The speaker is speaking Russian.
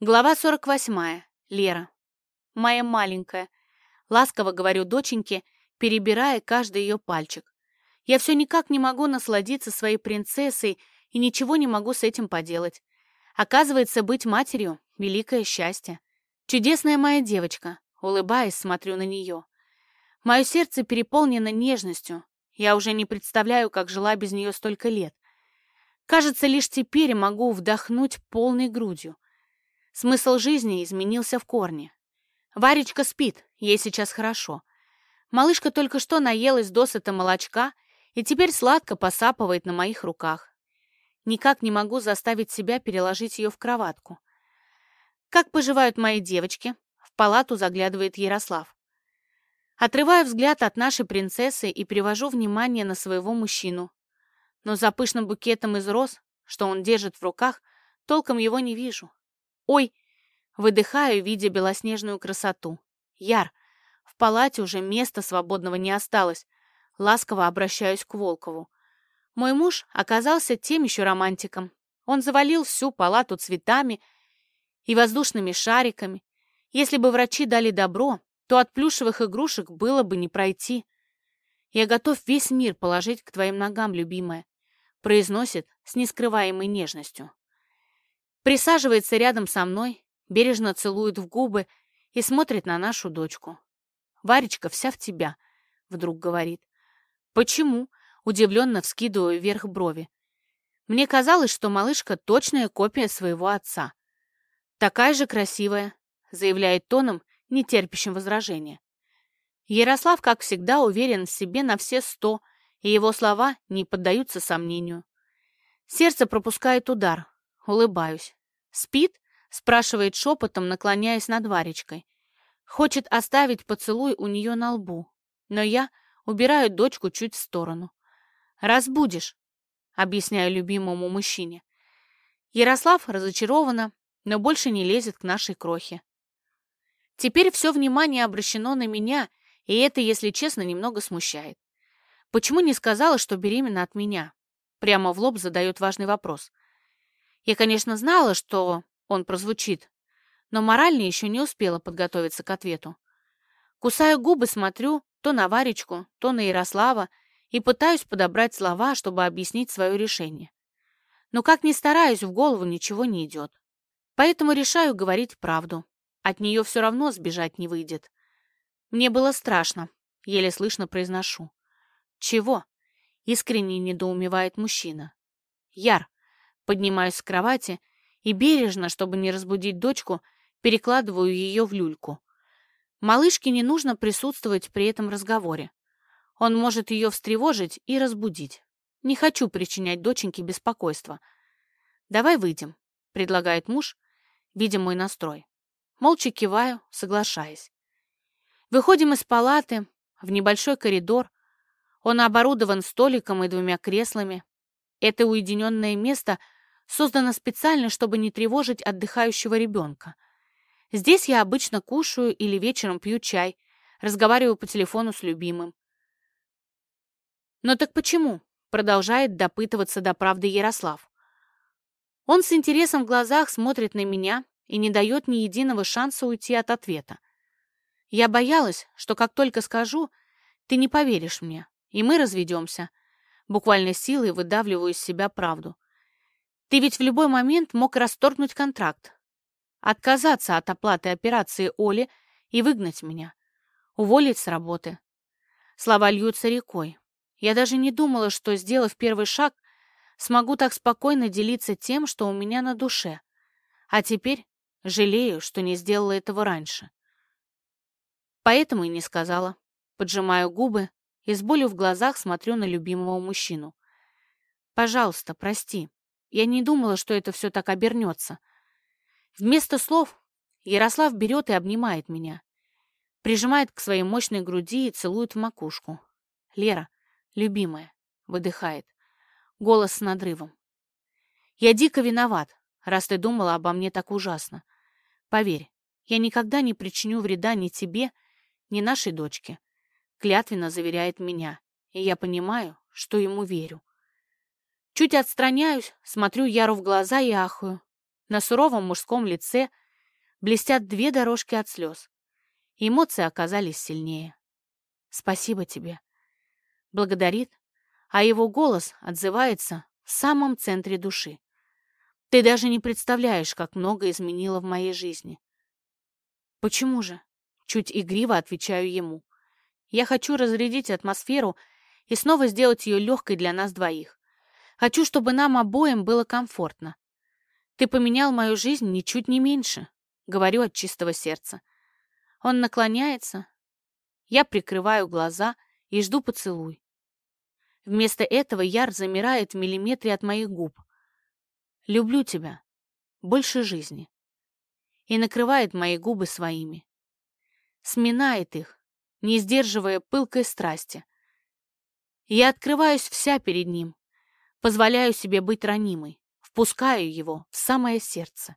Глава 48. Лера. Моя маленькая. Ласково говорю доченьке, перебирая каждый ее пальчик. Я все никак не могу насладиться своей принцессой и ничего не могу с этим поделать. Оказывается, быть матерью — великое счастье. Чудесная моя девочка. Улыбаясь, смотрю на нее. Мое сердце переполнено нежностью. Я уже не представляю, как жила без нее столько лет. Кажется, лишь теперь могу вдохнуть полной грудью. Смысл жизни изменился в корне. Варечка спит, ей сейчас хорошо. Малышка только что наелась досыта молочка и теперь сладко посапывает на моих руках. Никак не могу заставить себя переложить ее в кроватку. «Как поживают мои девочки?» В палату заглядывает Ярослав. Отрываю взгляд от нашей принцессы и привожу внимание на своего мужчину. Но за пышным букетом из роз, что он держит в руках, толком его не вижу. «Ой!» Выдыхаю, видя белоснежную красоту. «Яр!» В палате уже места свободного не осталось. Ласково обращаюсь к Волкову. Мой муж оказался тем еще романтиком. Он завалил всю палату цветами и воздушными шариками. Если бы врачи дали добро, то от плюшевых игрушек было бы не пройти. «Я готов весь мир положить к твоим ногам, любимая», произносит с нескрываемой нежностью. Присаживается рядом со мной, бережно целует в губы и смотрит на нашу дочку. «Варечка вся в тебя», — вдруг говорит. «Почему?» — удивленно вскидываю вверх брови. Мне казалось, что малышка — точная копия своего отца. «Такая же красивая», — заявляет тоном, не терпящим возражения. Ярослав, как всегда, уверен в себе на все сто, и его слова не поддаются сомнению. Сердце пропускает удар, Улыбаюсь. «Спит?» — спрашивает шепотом, наклоняясь над Варечкой. Хочет оставить поцелуй у нее на лбу, но я убираю дочку чуть в сторону. «Разбудишь», — объясняю любимому мужчине. Ярослав разочарованно, но больше не лезет к нашей крохе. Теперь все внимание обращено на меня, и это, если честно, немного смущает. Почему не сказала, что беременна от меня? Прямо в лоб задает важный вопрос — я, конечно, знала, что он прозвучит, но морально еще не успела подготовиться к ответу. Кусаю губы, смотрю то на Варечку, то на Ярослава и пытаюсь подобрать слова, чтобы объяснить свое решение. Но как ни стараюсь, в голову ничего не идет. Поэтому решаю говорить правду. От нее все равно сбежать не выйдет. Мне было страшно, еле слышно произношу. «Чего?» — искренне недоумевает мужчина. «Яр, Поднимаюсь с кровати и бережно, чтобы не разбудить дочку, перекладываю ее в люльку. Малышке не нужно присутствовать при этом разговоре. Он может ее встревожить и разбудить. Не хочу причинять доченьке беспокойство. «Давай выйдем», — предлагает муж, видя мой настрой. Молча киваю, соглашаясь. Выходим из палаты в небольшой коридор. Он оборудован столиком и двумя креслами. Это уединенное место создана специально, чтобы не тревожить отдыхающего ребенка. Здесь я обычно кушаю или вечером пью чай, разговариваю по телефону с любимым. «Но так почему?» — продолжает допытываться до правды Ярослав. Он с интересом в глазах смотрит на меня и не дает ни единого шанса уйти от ответа. Я боялась, что как только скажу, ты не поверишь мне, и мы разведемся. Буквально силой выдавливаю из себя правду. Ты ведь в любой момент мог расторгнуть контракт, отказаться от оплаты операции Оли и выгнать меня, уволить с работы. Слова льются рекой. Я даже не думала, что, сделав первый шаг, смогу так спокойно делиться тем, что у меня на душе. А теперь жалею, что не сделала этого раньше. Поэтому и не сказала. Поджимаю губы и с болью в глазах смотрю на любимого мужчину. «Пожалуйста, прости. Я не думала, что это все так обернется. Вместо слов Ярослав берет и обнимает меня. Прижимает к своей мощной груди и целует в макушку. «Лера, любимая», — выдыхает. Голос с надрывом. «Я дико виноват, раз ты думала обо мне так ужасно. Поверь, я никогда не причиню вреда ни тебе, ни нашей дочке», — клятвенно заверяет меня, и я понимаю, что ему верю. Чуть отстраняюсь, смотрю Яру в глаза и ахую. На суровом мужском лице блестят две дорожки от слез. Эмоции оказались сильнее. «Спасибо тебе», — благодарит, а его голос отзывается в самом центре души. «Ты даже не представляешь, как много изменило в моей жизни». «Почему же?» — чуть игриво отвечаю ему. «Я хочу разрядить атмосферу и снова сделать ее легкой для нас двоих. Хочу, чтобы нам обоим было комфортно. Ты поменял мою жизнь ничуть не меньше», — говорю от чистого сердца. Он наклоняется, я прикрываю глаза и жду поцелуй. Вместо этого Яр замирает в миллиметре от моих губ. «Люблю тебя. Больше жизни». И накрывает мои губы своими. Сминает их, не сдерживая пылкой страсти. Я открываюсь вся перед ним, позволяю себе быть ранимой, впускаю его в самое сердце.